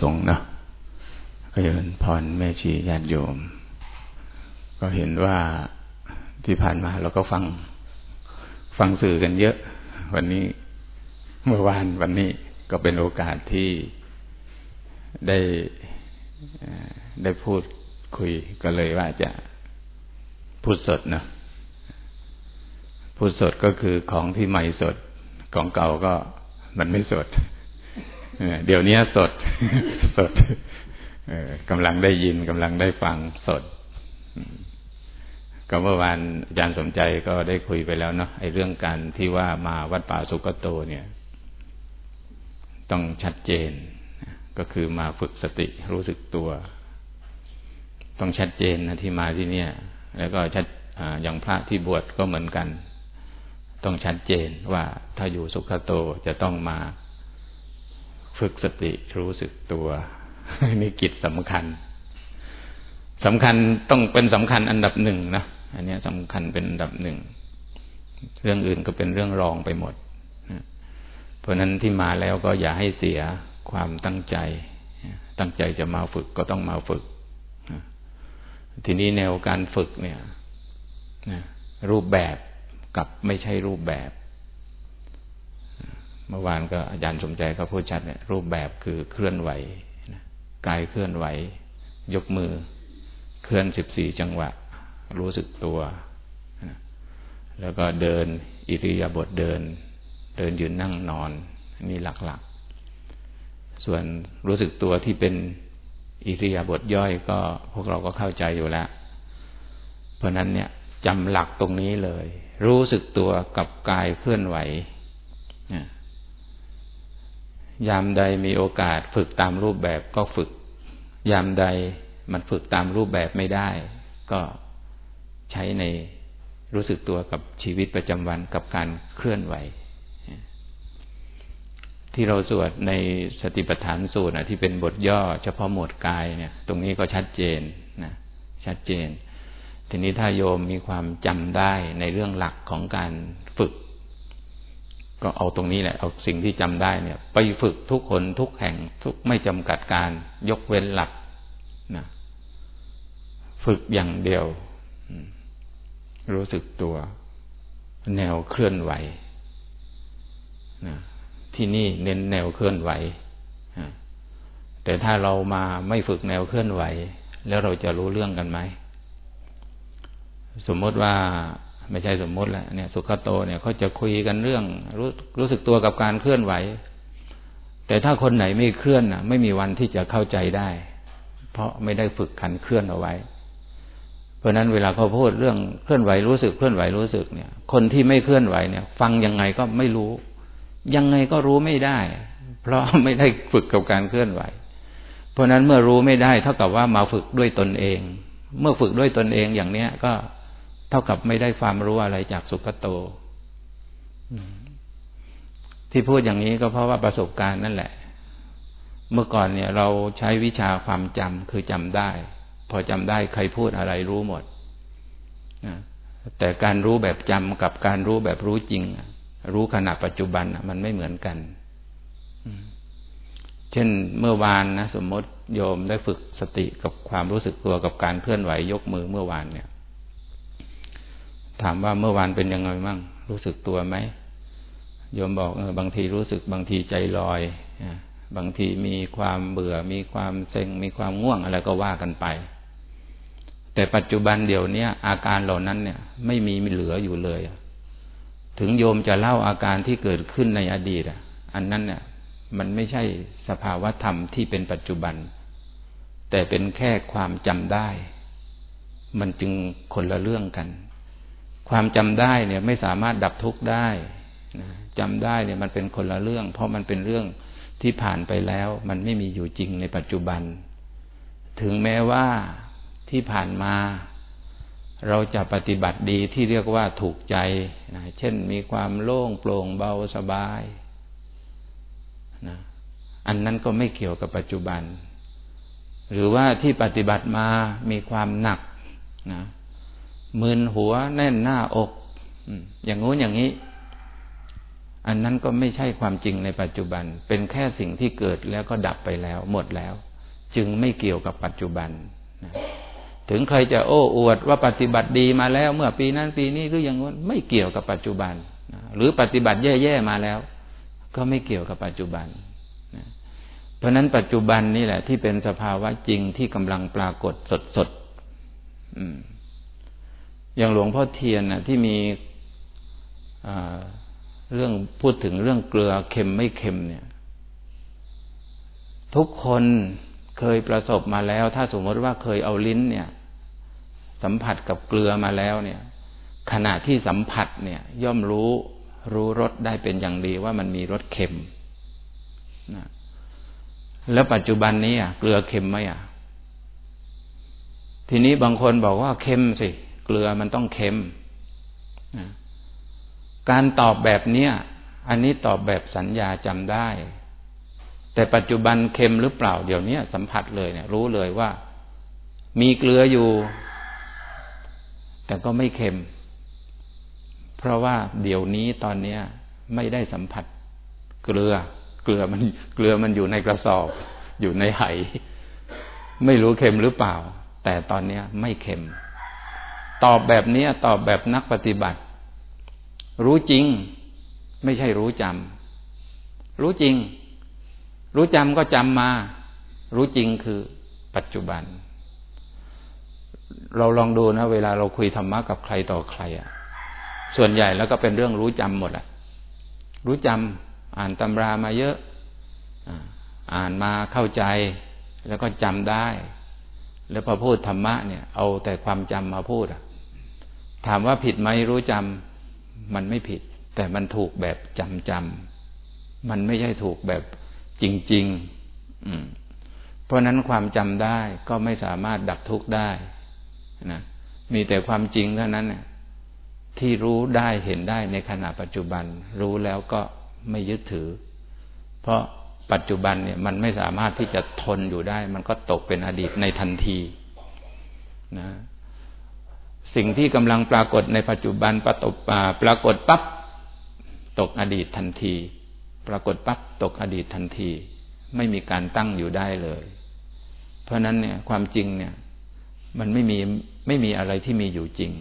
สงฆ์เนาะก็เยินพรแม่ชีญาติโยม ก็เห็นว่าที่ผ่านมาเราก็ฟัง ฟังสื่อกันเยอะ วันนี้เมื่อวานวันนี้ก็เป็นโอกาสที่ได้ได้พูดคุยก็เลยว่าจะพูดสดนะพูดสดก็คือของที่ใหม่สด ของเก่าก็มันไม่สด เดี๋ยวนี้สดสดกำลังได้ยินกำลังได้ฟังสดก็เมื่อวานอาจารย์สมใจก็ได้คุยไปแล้วเนาะไอ้เรื่องการที่ว่ามาวัดป่าสุกโตเนี่ย ต้องชัดเจน ก็คือมาฝึกสติรู้สึกตัว ต้องชัดเจนนะที่มาที่เนี่ย แล้วก็ชัดอย่างพระที่บวชก็เหมือนกัน ต้องชัดเจนว่าถ้าอยู่สุขโตจะต้องมา ฝึกสติรู้สึกตัวนี่กิจสำคัญสำคัญต้องเป็นสำคัญอันดับหนึ่งนะอันนี้สำคัญเป็นอันดับหนึ่งเรื่องอื่นก็เป็นเรื่องรองไปหมดเพราะนั้นที่มาแล้วก็อย่าให้เสียความตั้งใจ ตั้งใจจะมาฝึกก็ต้องมาฝึก ทีนี้แนวการฝึกเนี่ยรูปแบบกับไม่ใช่รูปแบบ เมื่อวานก็อาจารย์สมใจก็พูดชัดเนี่ยรูปแบบคือเคลื่อนไหวกายเคลื่อนไหว ยกมือ เคลื่อนสิบสี่จังหวะ รู้สึกตัวแล้วก็เดินอิริยาบถเดิน เดินยืนนั่งนอนนี่หลักๆ ส่วนรู้สึกตัวที่เป็นอิริยาบถย่อยก็พวกเราก็เข้าใจอยู่แล้ว เพราะนั้นเนี่ยจำหลักตรงนี้เลย รู้สึกตัวกับกายเคลื่อนไหว ยามใดมีโอกาสฝึกตามรูปแบบก็ฝึก ยามใดมันฝึกตามรูปแบบไม่ได้ ก็ใช้ในรู้สึกตัวกับชีวิตประจำวันกับการเคลื่อนไหว ที่เราสวดในสติปัฏฐานสูตรนะที่เป็นบทย่อเฉพาะหมวดกายเนี่ย ตรงนี้ก็ชัดเจนนะชัดเจน ทีนี้ถ้าโยมมีความจำได้ในเรื่องหลักของการฝึก ก็เอาตรงนี้แหละเอาสิ่งที่จำได้เนี่ย ไปฝึกทุกคนทุกแห่งทุกไม่จำกัดการ ยกเว้นหลักนะฝึกอย่างเดียว รู้สึกตัว แนวเคลื่อนไหวนะที่นี่เน้นแนวเคลื่อนไหวแต่ถ้าเรามาไม่ฝึกแนวเคลื่อนไหว แล้วเราจะรู้เรื่องกันไหม สมมติว่า ไม่ใช่สมมติแล้วเนี่ย สุขโตเนี่ยเขาจะคุยกันเรื่องรู้รู้สึกตัวกับการเคลื่อนไหว แต่ถ้าคนไหนไม่เคลื่อนอะไม่มีวันที่จะเข้าใจได้ เพราะไม่ได้ฝึกขันเคลื่อนเอาไว้ เพราะนั้นเวลาเขาพูดเรื่องเคลื่อนไหวรู้สึกเคลื่อนไหวรู้สึกเนี่ย คนที่ไม่เคลื่อนไหวเนี่ย ฟังยังไงก็ไม่รู้ ยังไงก็รู้ไม่ได้ เพราะไม่ได้ฝึกกับการเคลื่อนไหว เพราะนั้นเมื่อรู้ไม่ได้ เท่ากับว่ามาฝึกด้วยตนเอง เมื่อฝึกด้วยตนเองอย่างเนี้ยก็ ท่ากับไม่ได้ความรู้อะไรจากสุขโต ที่พูดอย่างนี้ก็เพราะว่าประสบการณ์นั่นแหละ เมื่อก่อนเนี่ย เราใช้วิชาความจำคือจำได้ พอจำได้ใครพูดอะไรรู้หมดแต่การรู้แบบจำกับการรู้แบบรู้จริง รู้ขณะปัจจุบันมันไม่เหมือนกัน เช่นเมื่อวานนะสมมติโยมได้ฝึกสติกับความรู้สึกตัวกับการเคลื่อนไหวยกมือเมื่อวานเนี่ย ถามว่าเมื่อวานเป็นยังไงมั่ง รู้สึกตัวไหมโยมบอกเออบางทีรู้สึกบางทีใจลอยบางทีมีความเบื่อ มีความเซ็ง มีความง่วงอะไรก็ว่ากันไป แต่ปัจจุบันเดี๋ยวนี้อาการเหล่านั้นเนี่ย ไม่มีมีเหลืออยู่เลย ถึงโยมจะเล่าอาการที่เกิดขึ้นในอดีตอะอันนั้นเนี่ยมันไม่ใช่สภาวะธรรมที่เป็นปัจจุบัน แต่เป็นแค่ความจำได้ มันจึงคนละเรื่องกัน ความจำได้เนี่ยไม่สามารถดับทุกข์ได้นะจำได้เนี่ยมันเป็นคนละเรื่อง เพราะมันเป็นเรื่องที่ผ่านไปแล้ว มันไม่มีอยู่จริงในปัจจุบัน ถึงแม้ว่าที่ผ่านมา เราจะปฏิบัติดีที่เรียกว่าถูกใจนะเช่นมีความโล่งโปร่งเบาสบายนะอันนั้นก็ไม่เกี่ยวกับปัจจุบัน หรือว่าที่ปฏิบัติมามีความหนักนะ มึนหัวแน่นหน้าอกอย่างงู้นอย่างนี้ อันนั้นก็ไม่ใช่ความจริงในปัจจุบัน เป็นแค่สิ่งที่เกิดแล้วก็ดับไปแล้ว หมดแล้ว จึงไม่เกี่ยวกับปัจจุบันถึงใครจะโอ้อวดว่าปฏิบัติดีมาแล้ว เมื่อปีนั้นปีนี้หรืออย่างนั้นไม่เกี่ยวกับปัจจุบันหรือปฏิบัติแย่ๆมาแล้ว ก็ไม่เกี่ยวกับปัจจุบันเพราะนั้นปัจจุบันนี่แหละ ที่เป็นสภาวะจริงที่กำลังปรากฏสดๆ อย่างหลวงพ่อเทียนนะที่มีเรื่องพูดถึงเรื่องเกลือเค็มไม่เค็มเนี่ย ทุกคนเคยประสบมาแล้ว ถ้าสมมติว่าเคยเอาลิ้นเนี่ย สัมผัสกับเกลือมาแล้วเนี่ย ขณะที่สัมผัสเนี่ย ย่อมรู้รู้รสได้เป็นอย่างดีว่ามันมีรสเค็มนะแล้วปัจจุบันนี้อะเกลือเค็มไหมอะ ทีนี้บางคนบอกว่าเค็มสิ เกลือมันต้องเค็มนะการตอบแบบเนี้ย อันนี้ตอบแบบสัญญาจำได้ แต่ปัจจุบันเค็มหรือเปล่าเดี๋ยวนี้สัมผัสเลยเนี่ย รู้เลยว่า มีเกลืออยู่ แต่ก็ไม่เค็ม เพราะว่าเดี๋ยวนี้ตอนเนี้ย ไม่ได้สัมผัส เกลือ เกลือมัน เกลือมันอยู่ในกระสอบ อยู่ในไหไม่รู้เค็มหรือเปล่า แต่ตอนเนี้ย ไม่เค็ม ตอบแบบนี้ตอบแบบนักปฏิบัติ รู้จริง ไม่ใช่รู้จำรู้จริง รู้จำก็จำมา รู้จริงคือปัจจุบัน เราลองดูนะ เวลาเราคุยธรรมะกับใครต่อใครอะ่ะส่วนใหญ่แล้วก็เป็นเรื่องรู้จำหมดอะรู้จำอ่านตำรามาเยอะอ่านมาเข้าใจ แล้วก็จำได้ แล้วพอพูดธรรมะเนี่ย เอาแต่ความจำมาพูดอะ ถามว่าผิดไหมรู้จำมันไม่ผิด แต่มันถูกแบบจำจำมันไม่ใช่ถูกแบบจริงๆอืมเพราะนั้นความจำได้ก็ไม่สามารถดับทุกข์ได้นะมีแต่ความจริงเท่านั้นที่รู้ได้เห็นได้ในขณะปัจจุบัน รู้แล้วก็ไม่ยึดถือ เพราะปัจจุบันเนี่ย มันไม่สามารถที่จะทนอยู่ได้ มันก็ตกเป็นอดีตในทันที นะ สิ่งที่กำลังปรากฏในปัจจุบันปรปรากฏปั๊บตกอดีตทันที ปรากฏปั๊บตกอดีตทันที ไม่มีการตั้งอยู่ได้เลย เพราะนั้นเนี่ยความจริงเนี่ย มันไม่มีไม่มีอะไรที่มีอยู่จริง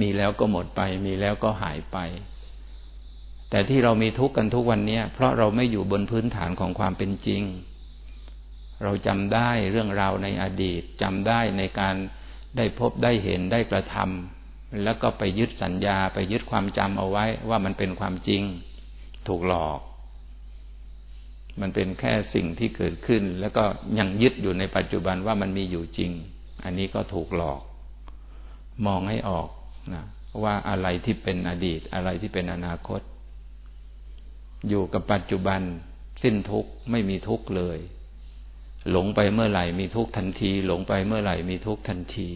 มีแล้วก็หมดไป มีแล้วก็หายไป แต่ที่เรามีทุกข์กันทุกวันนี้เพราะเราไม่อยู่บนพื้นฐานของความเป็นจริง เราจำได้เรื่องราวในอดีตจำได้ในการ ได้พบได้เห็นได้กระทำแล้วก็ไปยึดสัญญาไปยึดความจำเอาไว้ว่ามันเป็นความจริง ถูกหลอก มันเป็นแค่สิ่งที่เกิดขึ้น แล้วก็ยังยึดอยู่ในปัจจุบันว่ามันมีอยู่จริง อันนี้ก็ถูกหลอก มองให้ออกนะว่าอะไรที่เป็นอดีตอะไรที่เป็นอนาคต อยู่กับปัจจุบันสิ้นทุกข์ไม่มีทุกข์เลย หลงไปเมื่อไหร่มีทุกทันที หลงไปเมื่อไหร่มีทุกทันที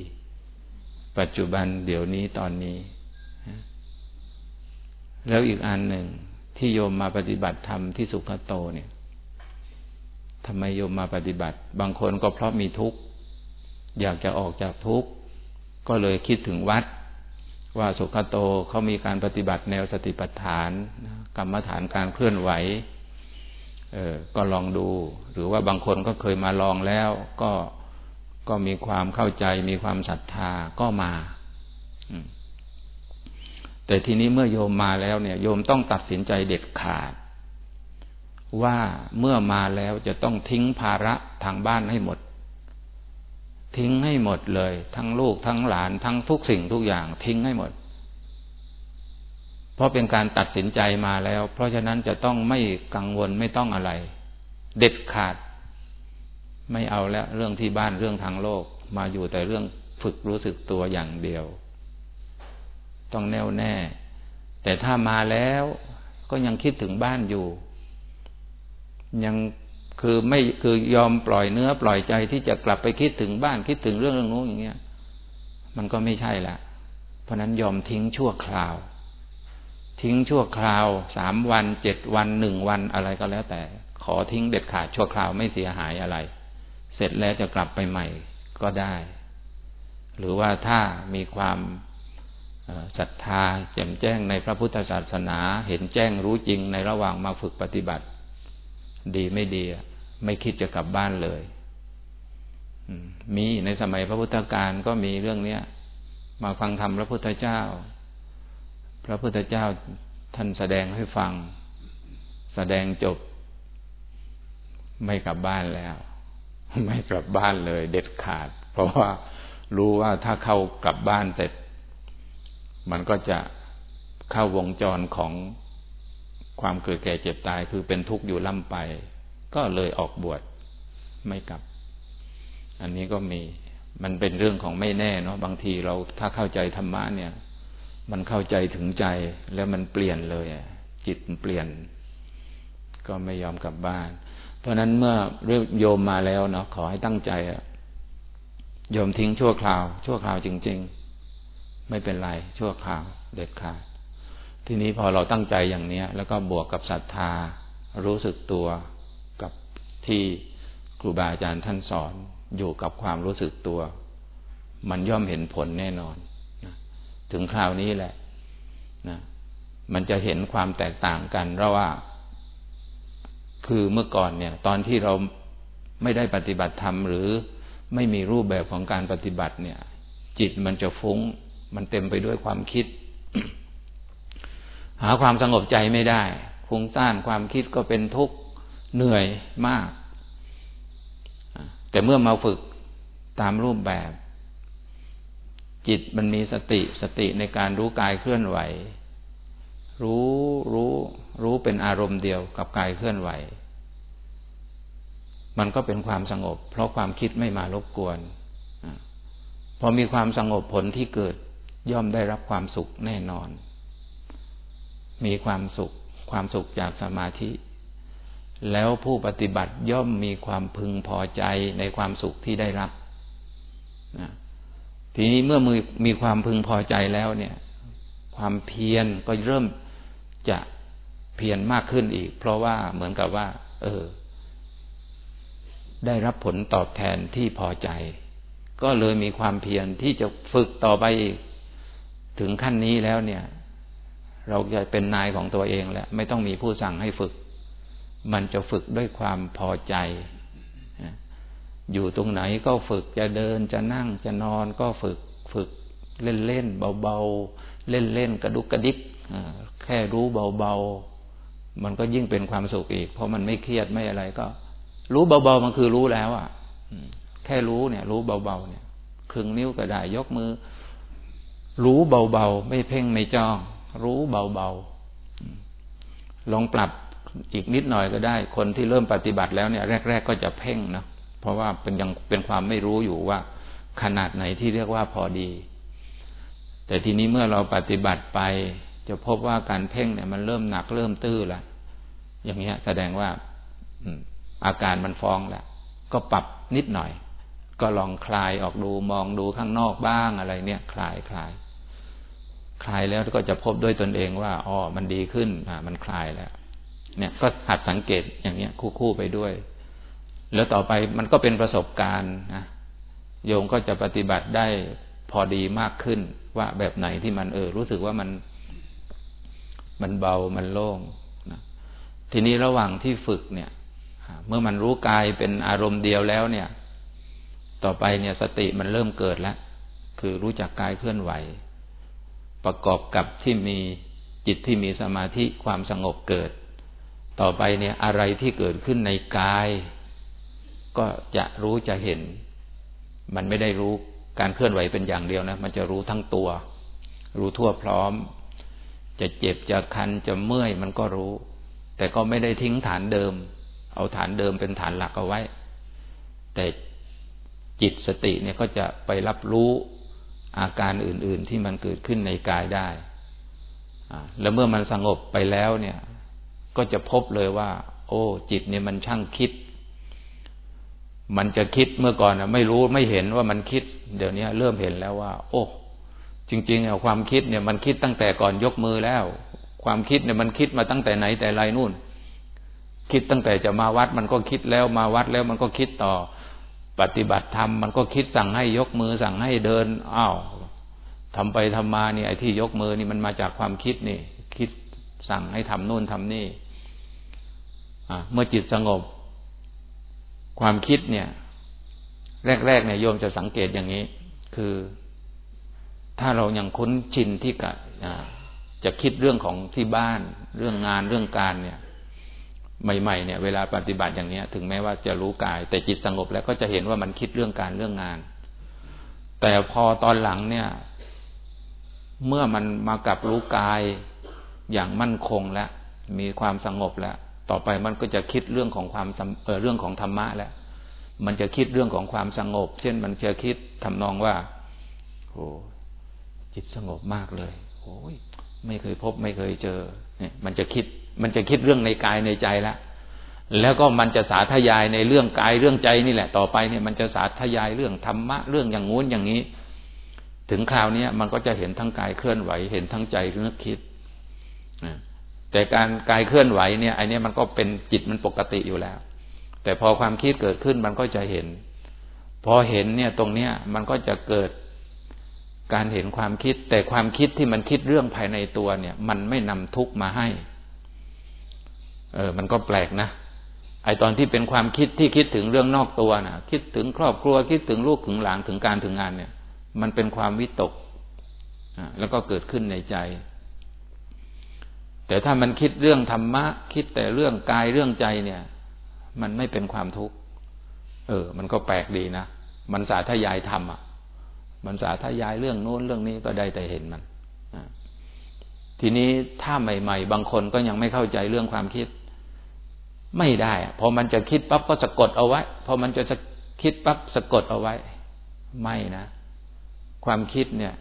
ปัจจุบันเดี๋ยวนี้ตอนนี้ แล้วอีกอันหนึ่งที่โยมมาปฏิบัติธรรมที่สุขโตเนี่ยทำไมโยมมาปฏิบัติ บางคนก็เพราะมีทุกข์ อยากจะออกจากทุกข์ ก็เลยคิดถึงวัด ว่าสุขโตเขามีการปฏิบัติแนวสติปัฏฐาน กรรมฐานการเคลื่อนไหว เออก็ลองดู หรือว่าบางคนก็เคยมาลองแล้ว ก็ก็มีความเข้าใจมีความศรัทธาก็มาแต่ทีนี้เมื่อโยมมาแล้วเนี่ย โยมต้องตัดสินใจเด็ดขาด ว่าเมื่อมาแล้วจะต้องทิ้งภาระทางบ้านให้หมด ทิ้งให้หมดเลย ทั้งลูกทั้งหลานทั้งทุกสิ่งทุกอย่างทิ้งให้หมด เพราะเป็นการตัดสินใจมาแล้ว เพราะฉะนั้นจะต้องไม่กังวลไม่ต้องอะไร เด็ดขาด ไม่เอาแล้วเรื่องที่บ้านเรื่องทางโลก มาอยู่แต่เรื่องฝึกรู้สึกตัวอย่างเดียว ต้องแน่วแน่ แต่ถ้ามาแล้วก็ยังคิดถึงบ้านอยู่ ยังคือไม่คือยอมปล่อยเนื้อปล่อยใจที่จะกลับไปคิดถึงบ้านคิดถึงเรื่องเรื่องนู้นอย่างเงี้ย มันก็ไม่ใช่ละเพราะนั้นยอมทิ้งชั่วคราว ทิ้งชั่วคราวสามวันเจ็ดวันหนึ่งวันอะไรก็แล้วแต่ ขอทิ้งเด็ดขาดชั่วคราวไม่เสียหายอะไร เสร็จแล้วจะกลับไปใหม่ก็ได้ หรือว่าถ้ามีความศรัทธาแจ่มแจ้งในพระพุทธศาสนา เห็นแจ้งรู้จริงในระหว่างมาฝึกปฏิบัติ ดีไม่ดี ไม่คิดจะกลับบ้านเลยมีในสมัยพระพุทธการก็มีเรื่องเนี้ย มาฟังธรรมพระพุทธเจ้า พระพุทธเจ้าท่านแสดงให้ฟัง แสดงจบ ไม่กลับบ้านแล้ว ไม่กลับบ้านเลย เด็ดขาด เพราะว่ารู้ว่าถ้าเข้ากลับบ้านเสร็จ มันก็จะเข้าวงจรของความเกิดแก่เจ็บตายคือเป็นทุกข์อยู่ล่ำไป ก็เลยออกบวชไม่กลับ อันนี้ก็มีมันเป็นเรื่องของไม่แน่เนาะบางทีเราถ้าเข้าใจธรรมะเนี่ย มันเข้าใจถึงใจแล้วมันเปลี่ยนเลยจิตมันเปลี่ยน ก็ไม่ยอมกลับบ้าน เพราะนั้นเมื่อเรื่องโยมมาแล้วเนาะขอให้ตั้งใจโยมทิ้งชั่วคราว ชั่วคราวจริง ๆ ไม่เป็นไร ชั่วคราว เด็ดขาดทีนี้พอเราตั้งใจอย่างเนี้ย แล้วก็บวกกับศรัทธา รู้สึกตัวกับที่ครูบาอาจารย์ท่านสอนอยู่กับความรู้สึกตัว มันย่อมเห็นผลแน่นอน ถึงคราวนี้แหละนะมันจะเห็นความแตกต่างกันระว่าคือเมื่อก่อนเนี่ย ตอนที่เราไม่ได้ปฏิบัติธรรมหรือไม่มีรูปแบบของการปฏิบัติเนี่ย จิตมันจะฟุง้ง มันเต็มไปด้วยความคิด หาความสงบใจไม่ได้ฟุ้งซ่านความคิดก็เป็นทุกข์เหนื่อยมาก แต่เมื่อมาฝึกตามรูปแบบ จิตมันมีสติสติในการรู้กายเคลื่อนไหว รู้รู้รู้เป็นอารมณ์เดียวกับกายเคลื่อนไหว มันก็เป็นความสงบ เพราะความคิดไม่มารบกวนพอมีความสงบผลที่เกิดย่อมได้รับความสุขแน่นอน มีความสุข ความสุขจากสมาธิ แล้วผู้ปฏิบัติย่อมมีความพึงพอใจในความสุขที่ได้รับนะ ทีนี้เมื่อมีมีความพึงพอใจแล้วเนี่ย ความเพียรก็เริ่มจะเพียรมากขึ้นอีก เพราะว่าเหมือนกับว่า เออ ได้รับผลตอบแทนที่พอใจ ก็เลยมีความเพียรที่จะฝึกต่อไปอีก ถึงขั้นนี้แล้วเนี่ย เราจะเป็นนายของตัวเองแล้ว ไม่ต้องมีผู้สั่งให้ฝึก มันจะฝึกด้วยความพอใจ อยู่ตรงไหนก็ฝึกจะเดินจะนั่งจะนอนก็ฝึกฝึกเล่นเล่นเบาๆ เล่นเล่นกระดุกกระดิกแค่รู้เบาๆ มันก็ยิ่งเป็นความสุขอีก เพราะมันไม่เครียดไม่อะไรก็ รู้เบาๆมันคือรู้แล้วอะแค่รู้เนี่ย รู้เบาๆเนี่ยครึ่งนิ้วก็ได้ยกมือ รู้เบาๆ ไม่เพ่งไม่จ้อง รู้เบาๆลองปรับอีกนิดหน่อยก็ได้ คนที่เริ่มปฏิบัติแล้วเนี่ย แรก ๆ ก็จะเพ่งนะ ราะว่าเป็นยังเป็นความไม่รู้อยู่ว่า ขนาดไหนที่เรียกว่าพอดี แต่ทีนี้เมื่อเราปฏิบัติไป จะพบว่าการเพ่งเนี่ย มันเริ่มหนักเริ่มตื้อละอย่างเงี้ย แสดงว่าอาการมันฟ้องแล้วก็ปรับนิดหน่อย ก็ลองคลายออกดูมองดูข้างนอกบ้างอะไร เนี่ย คลายคลายคลายแล้วก็จะพบด้วยตนเองว่าอ๋อมันดีขึ้น อ่า มันคลายแล้ว เนี่ยก็หัดสังเกตอย่างเนี้ย คู่ๆไปด้วย แล้วต่อไปมันก็เป็นประสบการณ์นะโยมก็จะปฏิบัติได้พอดีมากขึ้น ว่าแบบไหนที่มันเออ รู้สึกว่ามัน มันเบามันโล่งนะทีนี้ระหว่างที่ฝึกเนี่ยเมื่อมันรู้กายเป็นอารมณ์เดียวแล้วเนี่ย ต่อไปเนี่ยสติมันเริ่มเกิดแล้ว คือรู้จักกายเคลื่อนไหว ประกอบกับที่มีจิตที่มีสมาธิความสงบเกิด ต่อไปเนี่ยอะไรที่เกิดขึ้นในกาย ก็จะรู้จะเห็น มันไม่ได้รู้การเคลื่อนไหวเป็นอย่างเดียวนะ มันจะรู้ทั้งตัว รู้ทั่วพร้อม จะเจ็บจะคันจะเมื่อยมันก็รู้ แต่ก็ไม่ได้ทิ้งฐานเดิม เอาฐานเดิมเป็นฐานหลักเอาไว้ แต่จิตสติเนี่ยก็จะไปรับรู้อาการอื่น ๆที่มันเกิดขึ้นในกายได้แล้วเมื่อมันสงบไปแล้วเนี่ย ก็จะพบเลยว่า โอ้ จิตเนี่ยมันช่างคิด มันจะคิดเมื่อก่อนนะไม่รู้ไม่เห็นว่ามันคิด เดี๋ยวนี้เริ่มเห็นแล้วว่า โอ้ จริงๆความคิดเนี่ย มันคิดตั้งแต่ก่อนยกมือแล้ว ความคิดเนี่ยมันคิดมาตั้งแต่ไหนแต่ไรนู่น คิดตั้งแต่จะมาวัด มันก็คิดแล้วมาวัดแล้วมันก็คิดต่อ ปฏิบัติธรรมมันก็คิดสั่งให้ยกมือสั่งให้เดินอ้าวทำไปทำมาเนี่ยไอ้ที่ยกมือนี่มันมาจากความคิดนี่ คิดสั่งให้ทำโน่นทำนี่เมื่อจิตสงบ ความคิดเนี่ย แรกๆเนี่ยโยมจะสังเกตอย่างนี้ คือถ้าเรายังคุ้นชินที่กะจะคิดเรื่องของที่บ้าน เรื่องงานเรื่องการเนี่ย ใหม่ๆเนี่ย เวลาปฏิบัติอย่างเนี้ย ถึงแม้ว่าจะรู้กาย แต่จิตสงบแล้วก็จะเห็นว่ามันคิดเรื่องการเรื่องงาน แต่พอตอนหลังเนี่ย เมื่อมันมากับรู้กายอย่างมั่นคงแล้วมีความสงบแล้ว ต่อไปมันก็จะคิดเรื่องของความเเรื่องของธรรมะแล้วมันจะคิดเรื่องของความสงบ เช่นมันจะคิดทำนองว่าโอ้จิตสงบมากเลยโอ้ยไม่เคยพบไม่เคยเจอ เนี่ย มันจะคิด มันจะคิดเรื่องในกายในใจแล้วแล้วก็มันจะสาธยายในเรื่องกายเรื่องใจนี่แหละ ต่อไปเนี่ยมันจะสาธยายเรื่องธรรมะเรื่องอย่างงู้นอย่างนี้ ถึงคราวนี้มันก็จะเห็นทั้งกายเคลื่อนไหว เห็นทั้งใจนึกคิด แต่การกายเคลื่อนไหวเนี่ยไอเนี้ยมันก็เป็นจิตมันปกติอยู่แล้ว แต่พอความคิดเกิดขึ้นมันก็จะเห็น พอเห็นเนี่ยตรงเนี้ยมันก็จะเกิดการเห็นความคิด แต่ความคิดที่มันคิดเรื่องภายในตัวเนี่ย มันไม่นำทุกมาให้ เออ มันก็แปลกนะไอตอนที่เป็นความคิดที่คิดถึงเรื่องนอกตัวนะคิดถึงครอบครัวคิดถึงลูกถึงหลานถึงการถึงงานเนี่ย มันเป็นความวิตกแล้วก็เกิดขึ้นในใจ แต่ถ้ามันคิดเรื่องธรรมะ คิดแต่เรื่องกายเรื่องใจเนี่ย มันไม่เป็นความทุกข์เออ มันก็แปลกดีนะมันสาธยายธรรมอะ มันสาธยายเรื่องโน้นเรื่องนี้ก็ได้แต่เห็นมันทีนี้ถ้าใหม่ ๆ บางคนก็ยังไม่เข้าใจเรื่องความคิด ไม่ได้พอมันจะคิดปั๊บก็สะกดเอาไว้พอมันจะคิดปั๊บสะกดเอาไว้ ไม่นะ ความคิดเนี่ย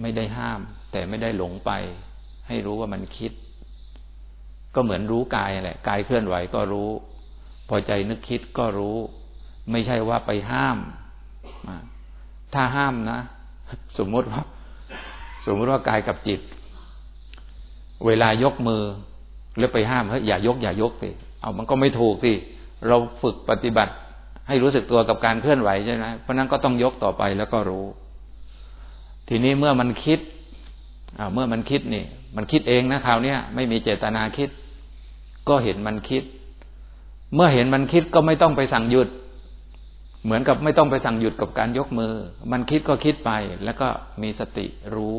ไม่ได้ห้าม แต่ไม่ได้หลงไป ให้รู้ว่ามันคิด ก็เหมือนรู้กายแหละกายเคลื่อนไหวก็รู้ พอใจนึกคิดก็รู้ ไม่ใช่ว่าไปห้ามถ้าห้ามนะ สมมติว่า สมมติว่ากายกับจิต เวลายกมือ แล้วไปห้ามเฮ้ยอย่ายก อย่ายกสิเอามันก็ไม่ถูกสิเราฝึกปฏิบัติ ให้รู้สึกตัวกับการเคลื่อนไหวใช่ไหมเพราะนั้นก็ต้องยกต่อไปแล้วก็รู้ ทีนี้เมื่อมันคิด เมื่อมันคิดนี่ มันคิดเองนะคราวนี้ไม่มีเจตนาคิด ก็เห็นมันคิด เมื่อเห็นมันคิดก็ไม่ต้องไปสั่งหยุด เหมือนกับไม่ต้องไปสั่งหยุดกับการยกมือ มันคิดก็คิดไป แล้วก็มีสติรู้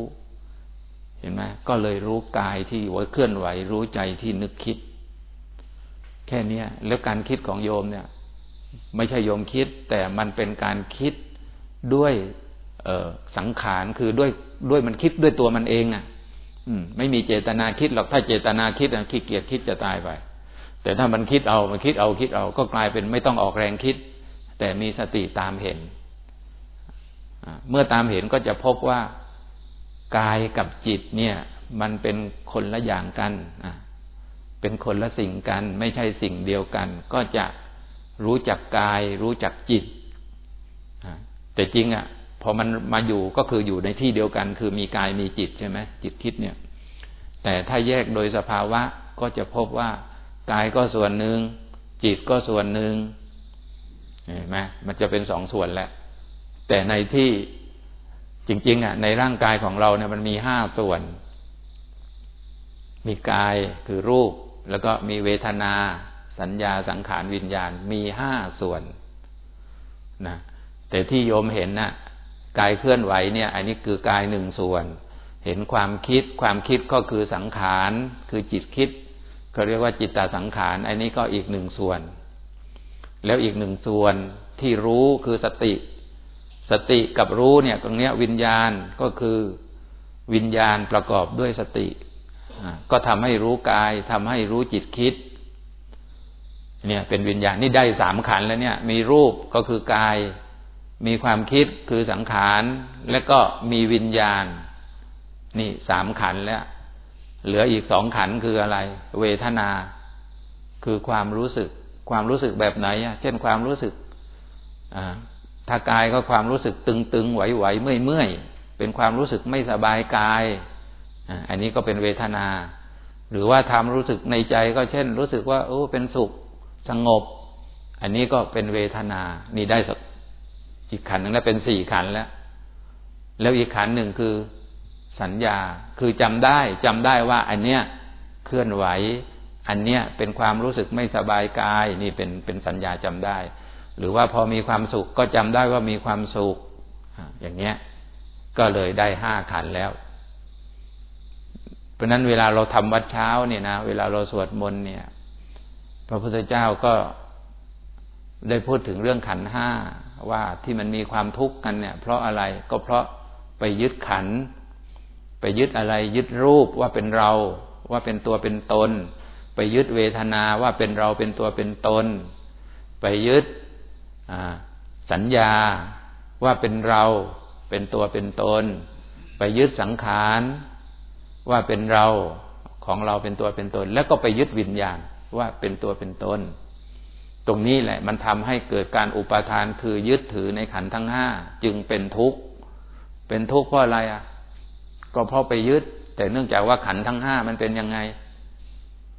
เห็นไหมก็เลยรู้กายที่ว่าเคลื่อนไหว รู้ใจที่นึกคิด แค่นี้แล้วการคิดของโยมเนี่ย ไม่ใช่โยมคิด แต่มันเป็นการคิดด้วย สังขารคือด้วยด้วยมันคิดด้วยตัวมันเองอะ อืม ไม่มีเจตนาคิดหรอกถ้าเจตนาคิดอะขี้เกียจคิดจะตายไป แต่ถ้ามันคิดเอามันคิดเอาคิดเอาก็กลายเป็นไม่ต้องออกแรงคิด แต่มีสติตามเห็นเมื่อตามเห็นก็จะพบว่ากายกับจิตเนี่ย มันเป็นคนละอย่างกันเป็นคนละสิ่งกัน ไม่ใช่สิ่งเดียวกัน ก็จะรู้จักกาย รู้จักจิตแต่จริงอะ พอมันมาอยู่ก็คืออยู่ในที่เดียวกัน คือมีกายมีจิตใช่ไหมจิตคิดเนี่ย แต่ถ้าแยกโดยสภาวะก็จะพบว่ากายก็ส่วนหนึ่งจิตก็ส่วนหนึ่งเห็นไหมมันจะเป็นสองส่วนแหละ แต่ในที่จริง ๆ อะ ในร่างกายของเราเนี่ยมันมีห้าส่วน มีกายคือรูป แล้วก็มีเวทนา สัญญาสังขารวิญญาณมีห้าส่วนนะแต่ที่โยมเห็นน่ะ กายเคลื่อนไหวเนี่ย อันนี้คือกายหนึ่งส่วน เห็นความคิด ความคิดก็คือสังขาร คือจิตคิดเขาเรียกว่าจิตตสังขาร อันนี้ก็อีกหนึ่งส่วน แล้วอีกหนึ่งส่วนที่รู้คือสติ สติกับรู้เนี่ย ตรงเนี้ยวิญญาณก็คือวิญญาณประกอบด้วยสติ ก็ทำให้รู้กายทำให้รู้จิตคิด เนี่ย เป็นวิญญาณนี่ได้สามขันแล้วเนี่ย มีรูปก็คือกาย มีความคิดคือสังขาร และก็มีวิญญาณ นี่สามขันแล้ว เหลืออีกสองขันคืออะไร เวทนา คือความรู้สึก ความรู้สึกแบบไหนเช่นความรู้สึกถ้ากายก็ความรู้สึกตึงๆไหวๆเมื่อยๆเป็นความรู้สึกไม่สบายกายอันนี้ก็เป็นเวทนา หรือว่าทำรู้สึกในใจก็เช่น รู้สึกว่าโอ้เป็นสุขสงบ อันนี้ก็เป็นเวทนา นี่ได้ อีกขันหนึ่งแล้วเป็นสี่ขันแล้ว แล้วอีกขันหนึ่งคือสัญญาคือจำได้จำได้ว่า อันเนี้ยเคลื่อนไหว อันเนี้ยเป็นความรู้สึกไม่สบายกาย นี่เป็นเป็นสัญญาจำได้ หรือว่าพอมีความสุขก็จำได้ว่ามีความสุขอย่างเนี้ย ก็เลยได้ห้าขันแล้ว เพราะนั้นเวลาเราทำวัดเช้าเนี่ยนะเวลาเราสวดมนต์เนี่ย พระพุทธเจ้าก็ได้พูดถึงเรื่องขันห้า ว่าที่มันมีความทุกข์กันเนี่ย เพราะอะไรก็เพราะไปยึดขัน ไปยึดอะไร ยึดรูปว่าเป็นเรา ว่าเป็นตัวเป็นตน ไปยึดเวทนาว่าเป็นเราเป็นตัวเป็นตน ไปยึดสัญญาว่าเป็นเราเป็นตัวเป็นตน ไปยึดสังขารว่าเป็นเราของเราเป็นตัวเป็นตน แล้วก็ไปยึดวิญญาณว่าเป็นตัวเป็นตน ตรงนี้แหละ มันทำให้เกิดการอุปาทานคือยึดถือในขันทั้งห้าจึงเป็นทุกข์ เป็นทุกข์เพราะอะไรอะ ก็เพราะไปยึด แต่เนื่องจากว่าขันทั้งห้ามันเป็นยังไง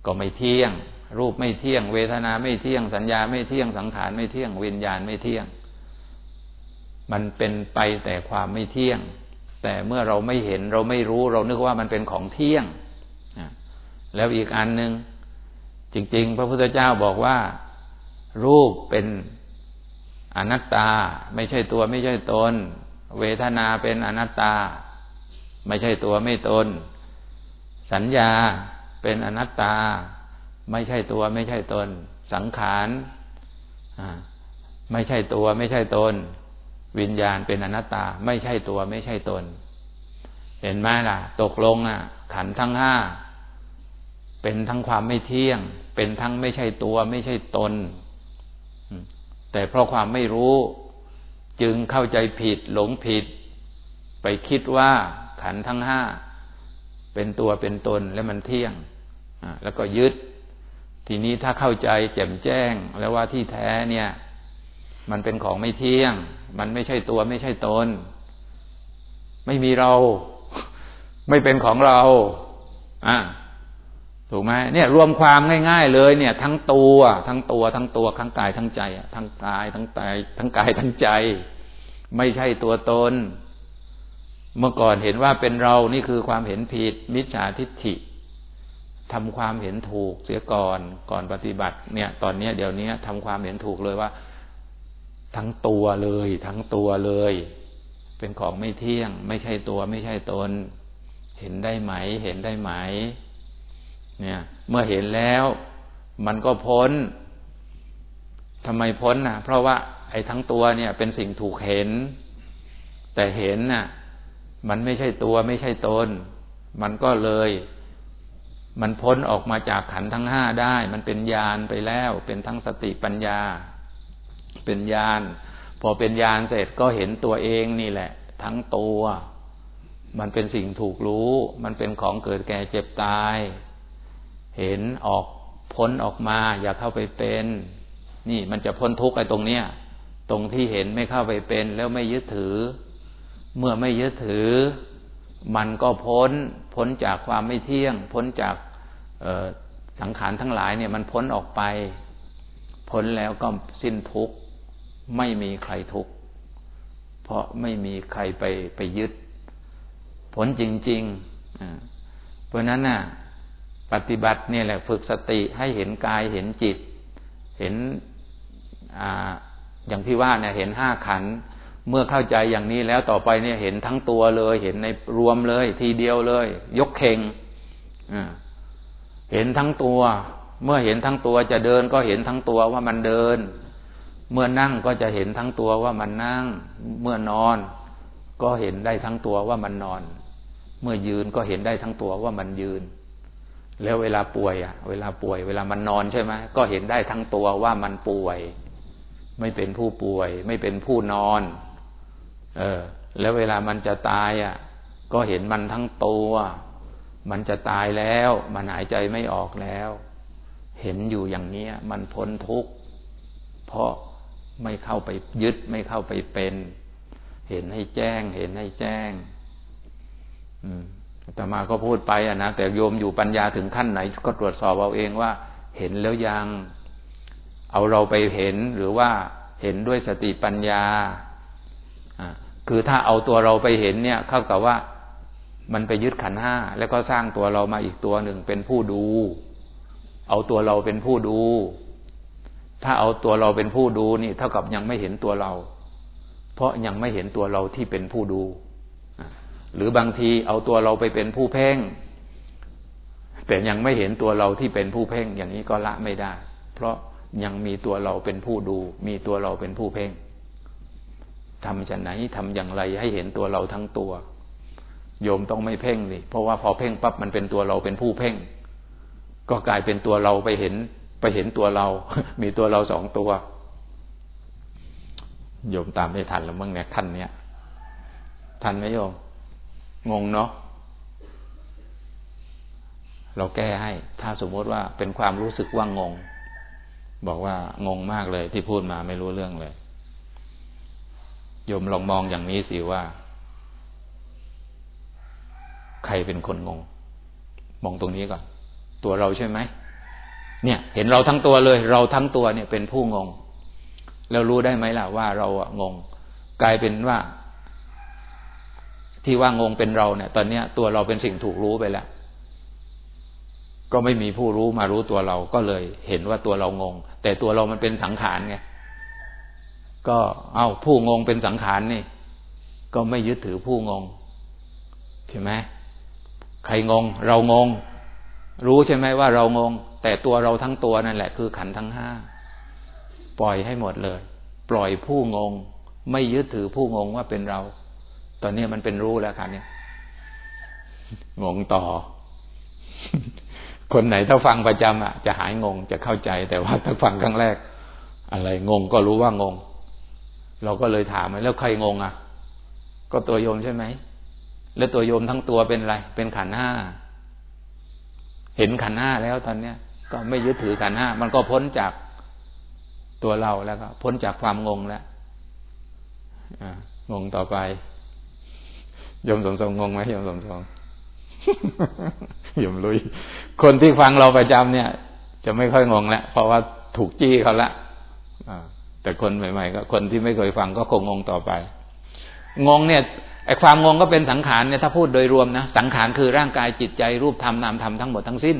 ก็ไม่เที่ยง รูปไม่เที่ยง เวทนาไม่เที่ยง สัญญาไม่เที่ยงสังขารไม่เที่ยงวิญญาณไม่เที่ยง มันเป็นไปแต่ความไม่เที่ยง แต่เมื่อเราไม่เห็นเราไม่รู้เรานึกว่ามันเป็นของเที่ยงแล้วอีกอันหนึ่งจริง ๆ พระพุทธเจ้าบอกว่า รูปเป็นอนัตตา ไม่ใช่ตัวไม่ใช่ตน เวทนาเป็นอนัตตา ไม่ใช่ตัวไม่ตน สัญญาเป็นอนัตตา ไม่ใช่ตัวไม่ใช่ตน สังขารไม่ใช่ตัวไม่ใช่ตน วิญญาณเป็นอนัตตา ไม่ใช่ตัวไม่ใช่ตน เห็นไหมล่ะ ตกลงอะ ขันทั้งห้าเป็นทั้งความไม่เที่ยง เป็นทั้งไม่ใช่ตัวไม่ใช่ตน แต่เพราะความไม่รู้จึงเข้าใจผิดหลงผิด ไปคิดว่าขันทั้งห้าเป็นตัวเป็นตนและมันเที่ยงแล้วก็ยึด ทีนี้ถ้าเข้าใจแจ่มแจ้งแล้วว่าที่แท้เนี่ย มันเป็นของไม่เที่ยง มันไม่ใช่ตัวไม่ใช่ตน ไม่มีเรา ไม่เป็นของเรา อ่า ถูกไหมเนี่ยรวมความง่าย ๆ เลยเนี่ย ทั้งตัวทั้งตัวทั้งตัวทั้งกายทั้งใจทั้งกายทั้งใจทั้งกายทั้งใจ ไม่ใช่ตัวตน เมื่อก่อนเห็นว่าเป็นเรานี่คือความเห็นผิด มิจฉาทิฏฐิทำความเห็นถูกเสียก่อนก่อนปฏิบัติ เนี่ย ตอนนี้เดี๋ยวนี้ทำความเห็นถูกเลยว่า ทั้งตัวเลย ทั้งตัวเลย เป็นของไม่เที่ยง ไม่ใช่ตัวไม่ใช่ตน เห็นได้ไหม เห็นได้ไหม เนี่ย เมื่อเห็นแล้ว มันก็พ้นทำไมพ้นนะเพราะว่า ไอ้ทั้งตัวเนี่ย เป็นสิ่งถูกเห็น แต่เห็นน่ะ มันไม่ใช่ตัวไม่ใช่ตน มันก็เลย มันพ้นออกมาจากขันทั้งห้าได้ มันเป็นญาณไปแล้ว เป็นทั้งสติปัญญา เป็นญาณพอเป็นญาณเสร็จก็เห็นตัวเองนี่แหละ ทั้งตัว มันเป็นสิ่งถูกรู้ มันเป็นของเกิดแก่เจ็บตาย เห็นออกพ้นออกมา อย่าเข้าไปเป็น นี่มันจะพ้นทุกข์ไอ้ตรงเนี้ยตรงที่เห็นไม่เข้าไปเป็น แล้วไม่ยึดถือ เมื่อไม่ยึดถือ มันก็พ้น พ้นจากความไม่เที่ยง พ้นจากสังขารทั้งหลายเนี่ยมันพ้นออกไป พ้นแล้วก็สิ้นทุกข์ไม่มีใครทุกข์เพราะไม่มีใครไปไปยึด ผลจริงๆเพราะนั้นน่ะ ปฏิบัติเนี่ยแหละฝึกสติให้เห็นกายเห็นจิต เห็นออย่างที่ว่าเนี่ยเห็นห้าขัน เมื่อเข้าใจอย่างนี้แล้วต่อไปเนี่ยเห็นทั้งตัวเลย เห็นในรวมเลย ทีเดียวเลย ยกเข่งเห็นทั้งตัว เมื่อเห็นทั้งตัวจะเดินก็เห็นทั้งตัวว่ามันเดิน เมื่อนั่งก็จะเห็นทั้งตัวว่ามันนั่ง เมื่อนอน ก็เห็นได้ทั้งตัวว่ามันนอน เมื่อยืนก็เห็นได้ทั้งตัวว่ามันยืน แล้วเวลาป่วยอะ เวลาป่วย เวลามันนอนใช่ไหมก็เห็นได้ทั้งตัวว่ามันป่วย ไม่เป็นผู้ป่วย ไม่เป็นผู้นอน เออ แล้วเวลามันจะตายอะ ก็เห็นมันทั้งตัว มันจะตายแล้ว มันหายใจไม่ออกแล้ว เห็นอยู่อย่างเนี้ย มันพ้นทุกข์เพราะไม่เข้าไปยึดไม่เข้าไปเป็น เห็นให้แจ้ง เห็นให้แจ้ง อืม แต่มาก็พูดไปอะนะแต่โยมอยู่ปัญญาถึงขั้นไหน ก็ตรวจสอบเอาเองว่า เห็นแล้วยัง เอาเราไปเห็นหรือว่าเห็นด้วยสติปัญญาคือถ้าเอาตัวเราไปเห็นเนี่ยเข้ากับว่ามันไปยึดขันห้าแล้วก็สร้างตัวเรามาอีกตัวหนึ่งเป็นผู้ดู เอาตัวเราเป็นผู้ดู ถ้าเอาตัวเราเป็นผู้ดูนี่ เท่ากับยังไม่เห็นตัวเรา เพราะยังไม่เห็นตัวเราที่เป็นผู้ดู หรือบางทีเอาตัวเราไปเป็นผู้เพ่ง แต่ยังไม่เห็นตัวเราที่เป็นผู้เพ่ง อย่างนี้ก็ละไม่ได้ เพราะยังมีตัวเราเป็นผู้ดู มีตัวเราเป็นผู้เพ่งทำจะไหนทำอย่างไรให้เห็นตัวเราทั้งตัว โยมต้องไม่เพ่งสิเพราะว่าพอเพ่งปั๊บมันเป็นตัวเราเป็นผู้เพ่ง ก็กลายเป็นตัวเราไปเห็น ไปเห็นตัวเรา มีตัวเราสองตัว โยมตามไม่ทันแล้วมั้งเนี่ยขั้นเนี้ยทันไหมโยม งงเนาะเราแก้ให้ ถ้าสมมติว่าเป็นความรู้สึกว่างง บอกว่างงมากเลยที่พูดมาไม่รู้เรื่องเลยโยมลองมองอย่างนี้สิว่า ใครเป็นคนงง มองตรงนี้ก่อน ตัวเราใช่ไหมเนี่ย เห็นเราทั้งตัวเลย เราทั้งตัวเนี่ยเป็นผู้งง แล้วรู้ได้ไหมล่ะว่าเราอะงง กลายเป็นว่า ที่ว่างงเป็นเราเนี่ย ตอนเนี้ยตัวเราเป็นสิ่งถูกรู้ไปแล้ว ก็ไม่มีผู้รู้มารู้ตัวเราก็เลยเห็นว่าตัวเรางง แต่ตัวเรามันเป็นสังขารไงก็เอาผู้งงเป็นสังขารนี่ ก็ไม่ยึดถือผู้งงใช่ไหมใครงง เรางง รู้ใช่ไหมว่าเรางง แต่ตัวเราทั้งตัวนั่นแหละ คือขันทั้งห้าปล่อยให้หมดเลย ปล่อยผู้งง ไม่ยึดถือผู้งงว่าเป็นเรา ตอนนี้มันเป็นรู้แล้วครับเนี่ยงงต่อ คนไหนถ้าฟังประจำอะ จะหายงงจะเข้าใจ แต่ว่าถ้าฟังครั้งแรก อะไรงงก็รู้ว่างง เราก็เลยถามแล้วใครงงอะ ก็ตัวโยมใช่ไหมแล้วตัวโยมทั้งตัวเป็นอะไร เป็นขันห้าเห็นขันห้าแล้วตอนเนี้ย ก็ไม่ยึดถือขันห้ามันก็พ้นจากตัวเราแล้วก็ พ้นจากความงงแล้วงงต่อไป ยมสมทรงงงไหมยมสมทรงยมลุย คนที่ฟังเราประจำเนี่ย จะไม่ค่อยงงแล้วเพราะว่าถูกจี้เขาละแต่คนใหม่ ๆ ก็คนที่ไม่เคยฟังก็คงงงต่อไป งงเนี่ยไอ้ความงงก็เป็นสังขารเนี่ยถ้าพูดโดยรวมนะสังขารคือร่างกายจิตใจรูปธรรมนามธรรมทั้งหมดทั้งสิ้น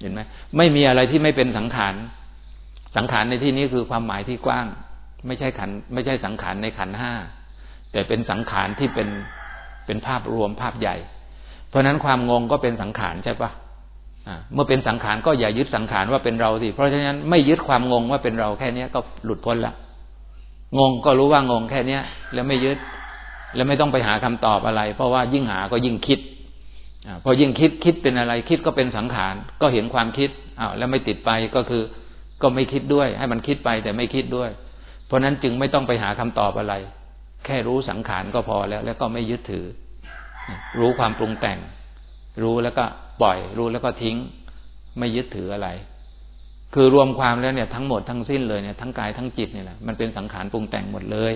เห็นไหมไม่มีอะไรที่ไม่เป็นสังขารสังขารในที่นี้คือความหมายที่กว้าง ไม่ใช่ขันไม่ใช่สังขารในขันห้าแต่เป็นสังขารที่เป็น เป็นภาพรวมภาพใหญ่ เพราะนั้นความงงก็เป็นสังขารใช่ปะเมื่อเป็นสังขารก็อย่ายึดสังขารว่าเป็นเราสิเพราะฉะนั้นไม่ยึดความงงว่าเป็นเราแค่เนี้ยก็หลุดพ้นละงงก็รู้ว่างงแค่เนี้ยแล้วไม่ยึด แล้วไม่ต้องไปหาคำตอบอะไร เพราะว่ายิ่งหาก็ยิ่งคิดอพอยิ่งคิดคิดเป็นอะไรคิดก็เป็นสังขารก็เห็นความคิดอ้าวแล้วไม่ติดไปก็คือ ก็ไม่คิดด้วย ให้มันคิดไปแต่ไม่คิดด้วย เพราะนั้นจึงไม่ต้องไปหาคำตอบอะไร แค่รู้สังขารก็พอแล้ว แล้วก็ไม่ยึดถือ รู้ความปรุงแต่ง รู้แล้วก็ปล่อย รู้แล้วก็ทิ้ง ไม่ยึดถืออะไร คือรวมความแล้วเนี่ยทั้งหมดทั้งสิ้นเลยเนี่ยทั้งกายทั้งจิตเนี่ยแหละมันเป็นสังขารปรุงแต่งหมดเลย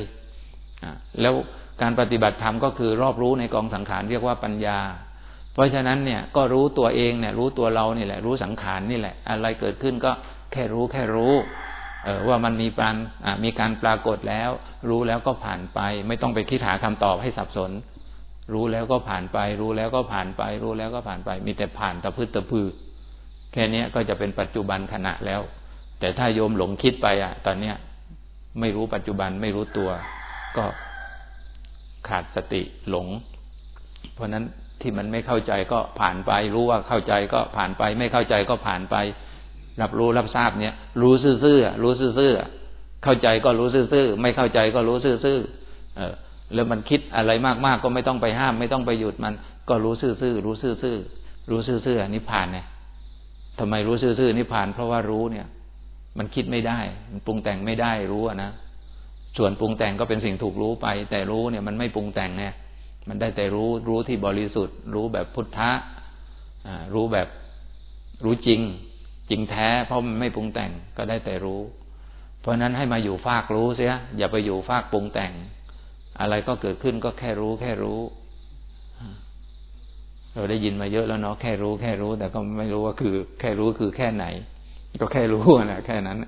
แล้วการปฏิบัติธรรมก็คือรอบรู้ในกองสังขารเรียกว่าปัญญา เพราะฉะนั้นเนี่ยก็รู้ตัวเองเนี่ย รู้ตัวเรานี่แหละ รู้สังขารนี่แหละ อะไรเกิดขึ้นก็แค่รู้แค่รู้ เออว่ามันมีการมีการปรากฏแล้ว รู้แล้วก็ผ่านไป ไม่ต้องไปคิดหาคำตอบให้สับสน รู้แล้วก็ผ่านไป รู้แล้วก็ผ่านไป รู้แล้วก็ผ่านไป มีแต่ผ่านตะพื้นตะพือ แค่นี้ก็จะเป็นปัจจุบันขณะแล้ว แต่ถ้าโยมหลงคิดไปอะ ตอนเนี้ยไม่รู้ปัจจุบันไม่รู้ตัว ก็ขาดสติหลง เพราะนั้นที่มันไม่เข้าใจก็ผ่านไป รู้ว่าเข้าใจก็ผ่านไป ไม่เข้าใจก็ผ่านไป รับรู้รับทราบเนี่ย รู้ซื่อๆรู้ซื่อๆเข้าใจก็รู้ซื่อๆไม่เข้าใจก็รู้ซื่อๆเออ แล้วมันคิดอะไรมากๆก็ไม่ต้องไปห้าม ไม่ต้องไปหยุดมัน ก็รู้ซื่อๆรู้ซื่อๆรู้ซื่อๆนิพพานเนี่ยทำไมรู้ซื่อๆนิพพาน เพราะว่ารู้เนี่ย มันคิดไม่ได้ มันปรุงแต่งไม่ได้รู้อะนะส่วนปรุงแต่งก็เป็นสิ่งถูกรู้ไป แต่รู้เนี่ยมันไม่ปรุงแต่งไงมันได้แต่รู้รู้ที่บริสุทธิ์ รู้แบบพุทธะรู้แบบรู้จริง จริงแท้ เพราะมันไม่ปรุงแต่งก็ได้แต่รู้ เพราะนั้นให้มาอยู่ฟากรู้เสียอย่าไปอยู่ฟากปรุงแต่ง อะไรก็เกิดขึ้นก็แค่รู้ แค่รู้ เราได้ยินมาเยอะแล้วเนาะแค่รู้แค่รู้ แต่ก็ไม่รู้ว่าคือ แค่รู้คือแค่ไหน ก็แค่รู้นะแค่นั้น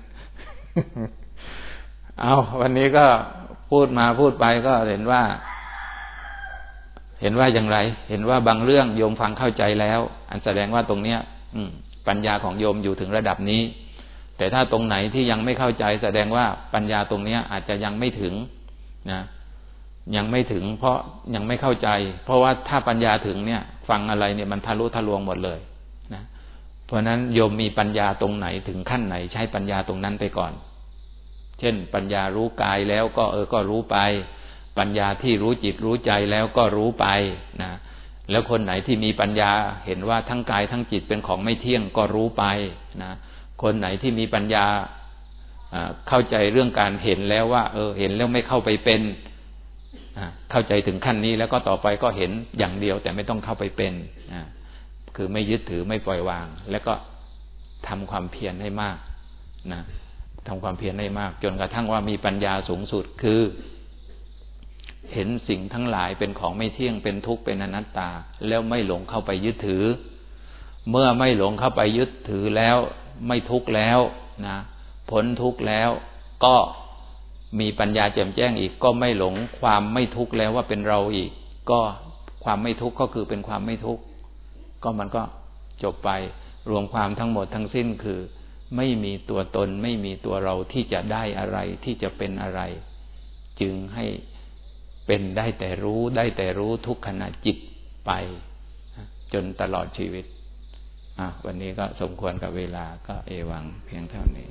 เอาวันนี้ก็พูดมาพูดไปก็เห็นว่า เห็นว่าอย่างไร เห็นว่าบางเรื่องโยมฟังเข้าใจแล้ว อันแสดงว่าตรงเนี้ย อืม ปัญญาของโยมอยู่ถึงระดับนี้ แต่ถ้าตรงไหนที่ยังไม่เข้าใจแสดงว่าปัญญาตรงเนี้ยอาจจะยังไม่ถึงนะยังไม่ถึง เพราะยังไม่เข้าใจ เพราะว่าถ้าปัญญาถึงเนี่ย ฟังอะไรเนี่ยมันทะลุทะลวงหมดเลยนะเพราะนั้นโยมมีปัญญาตรงไหนถึงขั้นไหน ใช้ปัญญาตรงนั้นไปก่อน เช่น ปัญญารู้กายแล้วก็เออก็รู้ไป ปัญญาที่รู้จิตรู้ใจแล้วก็รู้ไปนะ แล้วคนไหนที่มีปัญญาเห็นว่าทั้งกายทั้งจิตเป็นของไม่เที่ยงก็รู้ไปนะคนไหนที่มีปัญญาเข้าใจเรื่องการเห็นแล้วว่า เออ เห็นแล้วไม่เข้าไปเป็นเข้าใจถึงขั้นนี้แล้วก็ต่อไปก็เห็นอย่างเดียว แต่ไม่ต้องเข้าไปเป็นคือไม่ยึดถือไม่ปล่อยวาง แล้วก็ทำความเพียรให้มากนะทำความเพียรให้มาก จนกระทั่งว่ามีปัญญาสูงสุดคือ เห็นสิ่งทั้งหลายเป็นของไม่เที่ยงเป็นทุกข์เป็นอนัตตา แล้วไม่หลงเข้าไปยึดถือ เมื่อไม่หลงเข้าไปยึดถือแล้ว ไม่ทุกข์แล้วนะพ้นทุกข์แล้ว ก็มีปัญญาแจ่มแจ้งอีก ก็ไม่หลงความไม่ทุกข์แล้วว่าเป็นเราอีก ก็ความไม่ทุกข์ก็คือเป็นความไม่ทุกข์ก็มันก็จบไปรวมความทั้งหมดทั้งสิ้นคือ ไม่มีตัวตนไม่มีตัวเราที่จะได้อะไรที่จะเป็นอะไร จึงให้ เป็นได้แต่รู้ได้แต่รู้ทุกขณะจิตไป จนตลอดชีวิตวันนี้ก็สมควรกับเวลาก็เอวังเพียงเท่านี้